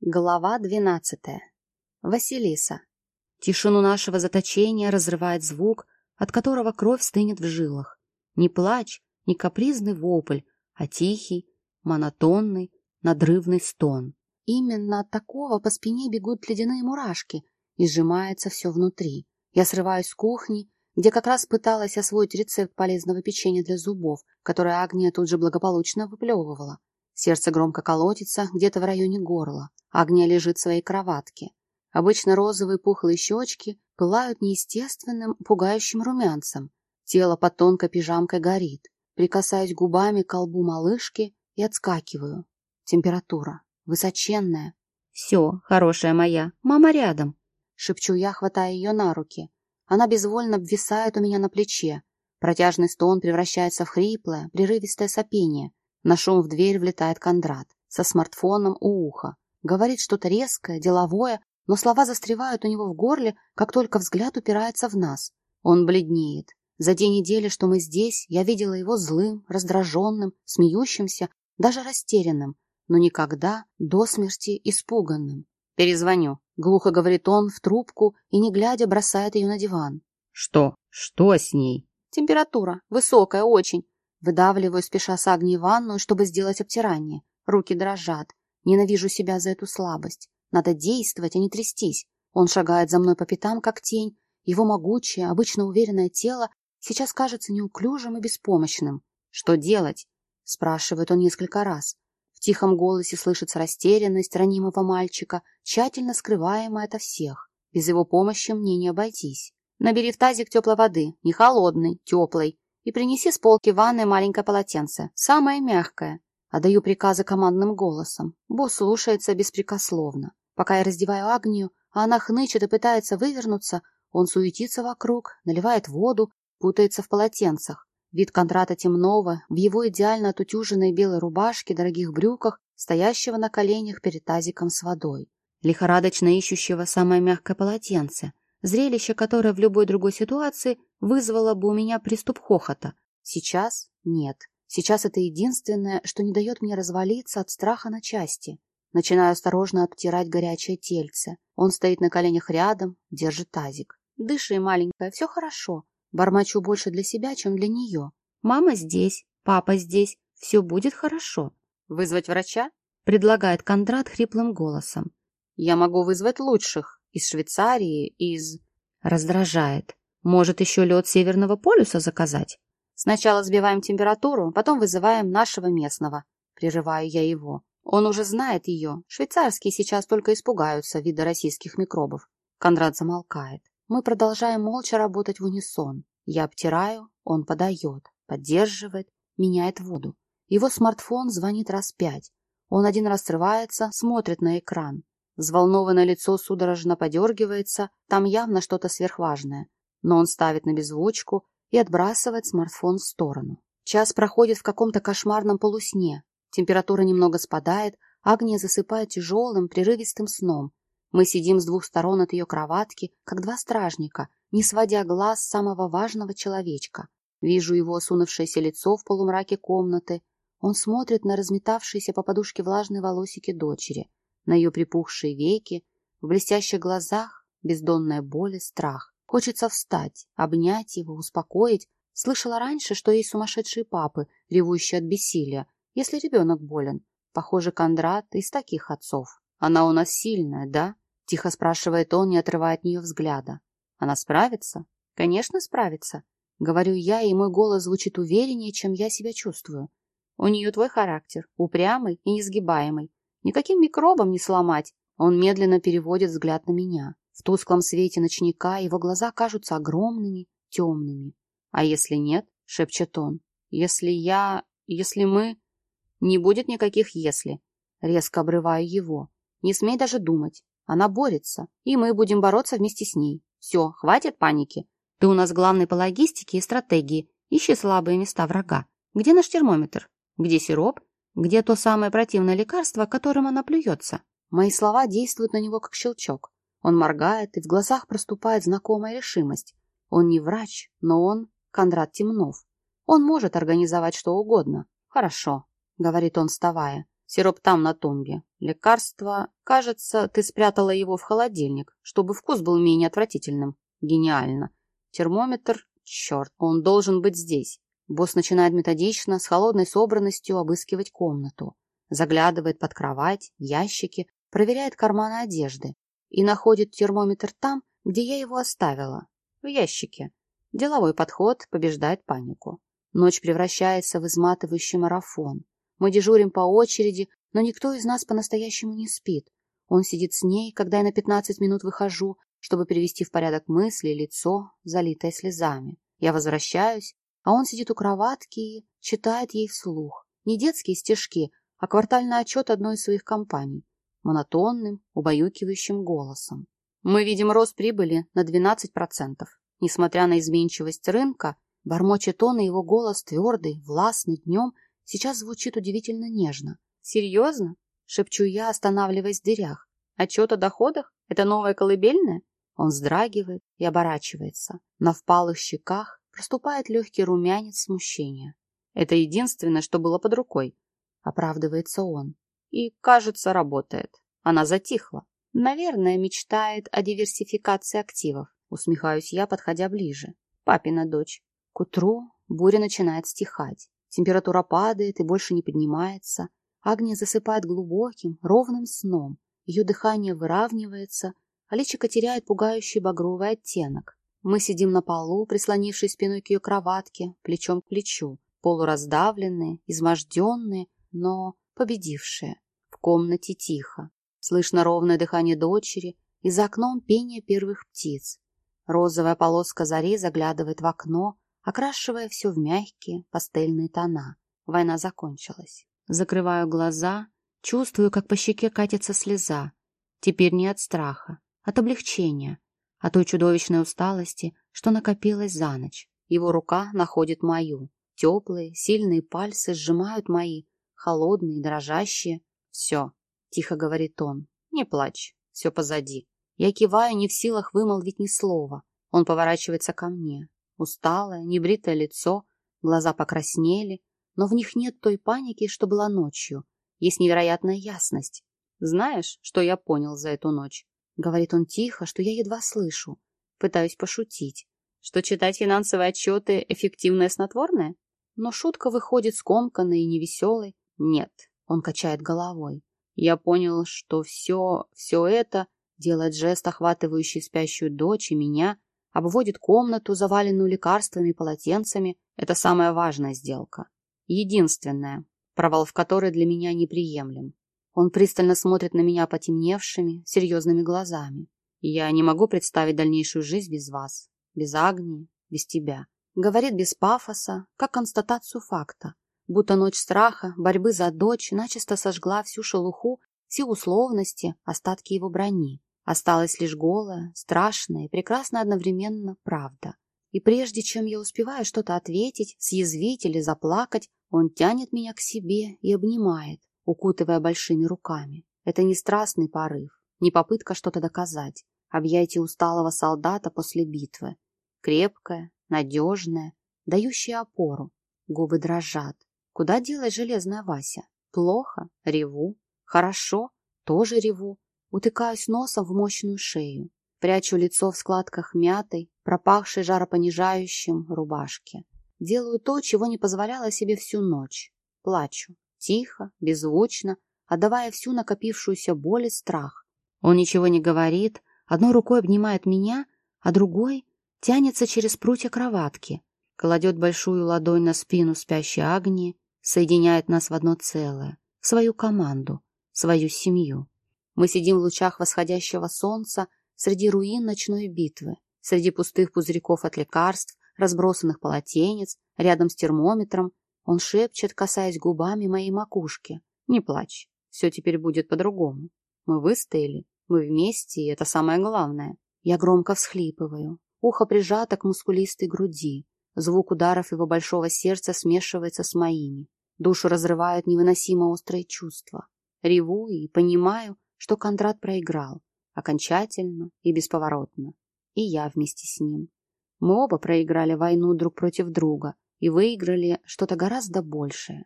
Глава двенадцатая. Василиса. Тишину нашего заточения разрывает звук, от которого кровь стынет в жилах. Не плач, не капризный вопль, а тихий, монотонный, надрывный стон. Именно от такого по спине бегут ледяные мурашки, и сжимается все внутри. Я срываюсь с кухни, где как раз пыталась освоить рецепт полезного печенья для зубов, которое Агния тут же благополучно выплевывала. Сердце громко колотится где-то в районе горла. Агния лежит в своей кроватке. Обычно розовые пухлые щечки пылают неестественным, пугающим румянцем. Тело под тонкой пижамкой горит. Прикасаюсь губами к колбу малышки и отскакиваю. Температура. Высоченная. «Все, хорошая моя, мама рядом», — шепчу я, хватая ее на руки. Она безвольно обвисает у меня на плече. Протяжный стон превращается в хриплое, прерывистое сопение. На шум в дверь влетает Кондрат со смартфоном у уха. Говорит что-то резкое, деловое, но слова застревают у него в горле, как только взгляд упирается в нас. Он бледнеет. За те недели, что мы здесь, я видела его злым, раздраженным, смеющимся, даже растерянным, но никогда до смерти испуганным. «Перезвоню», — глухо говорит он в трубку и, не глядя, бросает ее на диван. «Что? Что с ней?» «Температура. Высокая очень. Выдавливаю, спеша с Агнией в ванную, чтобы сделать обтирание. Руки дрожат. Ненавижу себя за эту слабость. Надо действовать, а не трястись. Он шагает за мной по пятам, как тень. Его могучее, обычно уверенное тело сейчас кажется неуклюжим и беспомощным. «Что делать?» — спрашивает он несколько раз. В тихом голосе слышится растерянность ранимого мальчика, тщательно скрываемая ото всех. Без его помощи мне не обойтись. Набери в тазик теплой воды, не холодной, теплой, и принеси с полки ванной маленькое полотенце, самое мягкое. Отдаю приказы командным голосом. Босс слушается беспрекословно. Пока я раздеваю Агнию, а она хнычет и пытается вывернуться, он суетится вокруг, наливает воду, путается в полотенцах. Вид Кондрата темного, в его идеально отутюженной белой рубашке, дорогих брюках, стоящего на коленях перед тазиком с водой. Лихорадочно ищущего самое мягкое полотенце. Зрелище, которое в любой другой ситуации вызвало бы у меня приступ хохота. Сейчас нет. Сейчас это единственное, что не дает мне развалиться от страха на части. Начинаю осторожно обтирать горячее тельце. Он стоит на коленях рядом, держит тазик. Дыши, маленькая, все хорошо. Бормочу больше для себя, чем для нее. Мама здесь, папа здесь, все будет хорошо. Вызвать врача? Предлагает Кондрат хриплым голосом. Я могу вызвать лучших. Из Швейцарии, из... Раздражает. Может, еще лед Северного полюса заказать? Сначала сбиваем температуру, потом вызываем нашего местного. Прерываю я его. Он уже знает ее. Швейцарские сейчас только испугаются вида российских микробов. Кондрат замолкает. Мы продолжаем молча работать в унисон. Я обтираю, он подает, поддерживает, меняет воду. Его смартфон звонит раз пять. Он один раз срывается, смотрит на экран. Взволнованное лицо судорожно подергивается, там явно что-то сверхважное. Но он ставит на беззвучку и отбрасывает смартфон в сторону. Час проходит в каком-то кошмарном полусне. Температура немного спадает, Агния засыпает тяжелым, прерывистым сном. Мы сидим с двух сторон от ее кроватки, как два стражника, не сводя глаз самого важного человечка. Вижу его осунувшееся лицо в полумраке комнаты. Он смотрит на разметавшиеся по подушке влажные волосики дочери на ее припухшие веки, в блестящих глазах бездонная боль и страх. Хочется встать, обнять его, успокоить. Слышала раньше, что есть сумасшедшие папы, ревущие от бессилия, если ребенок болен. Похоже, Кондрат из таких отцов. Она у нас сильная, да? Тихо спрашивает он, не отрывая от нее взгляда. Она справится? Конечно, справится. Говорю я, и мой голос звучит увереннее, чем я себя чувствую. У нее твой характер, упрямый и несгибаемый. Никаким микробом не сломать. Он медленно переводит взгляд на меня. В тусклом свете ночника его глаза кажутся огромными, темными. А если нет, шепчет он, если я, если мы... Не будет никаких «если». Резко обрываю его. Не смей даже думать. Она борется, и мы будем бороться вместе с ней. Все, хватит паники. Ты у нас главный по логистике и стратегии. Ищи слабые места врага. Где наш термометр? Где сироп? Где то самое противное лекарство, которым она плюется? Мои слова действуют на него как щелчок. Он моргает, и в глазах проступает знакомая решимость. Он не врач, но он Кондрат Темнов. Он может организовать что угодно. Хорошо, говорит он, вставая. Сироп там, на тумбе. Лекарство... Кажется, ты спрятала его в холодильник, чтобы вкус был менее отвратительным. Гениально. Термометр... Черт, он должен быть здесь. Босс начинает методично, с холодной собранностью обыскивать комнату. Заглядывает под кровать, ящики, проверяет карманы одежды и находит термометр там, где я его оставила, в ящике. Деловой подход побеждает панику. Ночь превращается в изматывающий марафон. Мы дежурим по очереди, но никто из нас по-настоящему не спит. Он сидит с ней, когда я на 15 минут выхожу, чтобы привести в порядок мысли, лицо, залитое слезами. Я возвращаюсь, а он сидит у кроватки и читает ей вслух. Не детские стишки, а квартальный отчет одной из своих компаний. Монотонным, убаюкивающим голосом. Мы видим рост прибыли на 12%. Несмотря на изменчивость рынка, бормочет он, и его голос твердый, властный днем, сейчас звучит удивительно нежно. «Серьезно?» — шепчу я, останавливаясь в дырях. «Отчет о доходах? Это новая колыбельная?» Он вздрагивает и оборачивается. На впалых щеках проступает легкий румянец смущения. Это единственное, что было под рукой. Оправдывается он. И, кажется, работает. Она затихла. Наверное, мечтает о диверсификации активов. Усмехаюсь я, подходя ближе. Папина дочь. К утру буря начинает стихать. Температура падает и больше не поднимается. Агния засыпает глубоким, ровным сном. Ее дыхание выравнивается, а личико теряет пугающий багровый оттенок. Мы сидим на полу, прислонившись спиной к ее кроватке, плечом к плечу, полураздавленные, изможденные, но победившие. В комнате тихо. Слышно ровное дыхание дочери и за окном пение первых птиц. Розовая полоска зари заглядывает в окно, окрашивая все в мягкие пастельные тона. Война закончилась. Закрываю глаза, чувствую, как по щеке катится слеза. Теперь не от страха, от облегчения, от той чудовищной усталости, что накопилась за ночь. Его рука находит мою. Теплые, сильные пальцы сжимают мои, холодные, дрожащие. «Все», — тихо говорит он, — «не плачь, все позади». Я киваю, не в силах вымолвить ни слова. Он поворачивается ко мне. Усталое, небритое лицо, глаза покраснели, но в них нет той паники, что была ночью. Есть невероятная ясность. Знаешь, что я понял за эту ночь? Говорит он тихо, что я едва слышу. Пытаюсь пошутить. Что читать финансовые отчеты – эффективное снотворное? Но шутка выходит скомканной и невеселой. Нет, он качает головой. Я понял, что все, все это делает жест, охватывающий спящую дочь и меня, обводит комнату, заваленную лекарствами и полотенцами. Это самая важная сделка. Единственная, провал в которой для меня неприемлем. Он пристально смотрит на меня потемневшими, серьезными глазами. Я не могу представить дальнейшую жизнь без вас, без Агнии, без тебя. Говорит без пафоса, как констатацию факта, будто ночь страха, борьбы за дочь начисто сожгла всю шелуху, все условности, остатки его брони. Осталась лишь голая, страшная и прекрасная одновременно правда. И прежде чем я успеваю что-то ответить, съязвить или заплакать, он тянет меня к себе и обнимает, укутывая большими руками. Это не страстный порыв, не попытка что-то доказать, объятие усталого солдата после битвы. Крепкое, надежное, дающее опору. Губы дрожат. Куда делась железная Вася? Плохо? Реву. Хорошо? Тоже реву. Утыкаюсь носом в мощную шею. Прячу лицо в складках мятой, пропахшей жаропонижающим рубашки. Делаю то, чего не позволяла себе всю ночь. Плачу. Тихо, беззвучно, отдавая всю накопившуюся боль и страх. Он ничего не говорит, одной рукой обнимает меня, а другой тянется через прутья кроватки, кладет большую ладонь на спину спящей Агнии, соединяет нас в одно целое, в свою команду, свою семью. Мы сидим в лучах восходящего солнца среди руин ночной битвы, среди пустых пузырьков от лекарств, разбросанных полотенец, рядом с термометром. Он шепчет, касаясь губами моей макушки. «Не плачь, все теперь будет по-другому. Мы выстояли, мы вместе, и это самое главное». Я громко всхлипываю. Ухо прижато к мускулистой груди. Звук ударов его большого сердца смешивается с моими. Душу разрывают невыносимо острые чувства. Реву и понимаю, что Кондрат проиграл, окончательно и бесповоротно. И я вместе с ним. Мы оба проиграли войну друг против друга и выиграли что-то гораздо большее.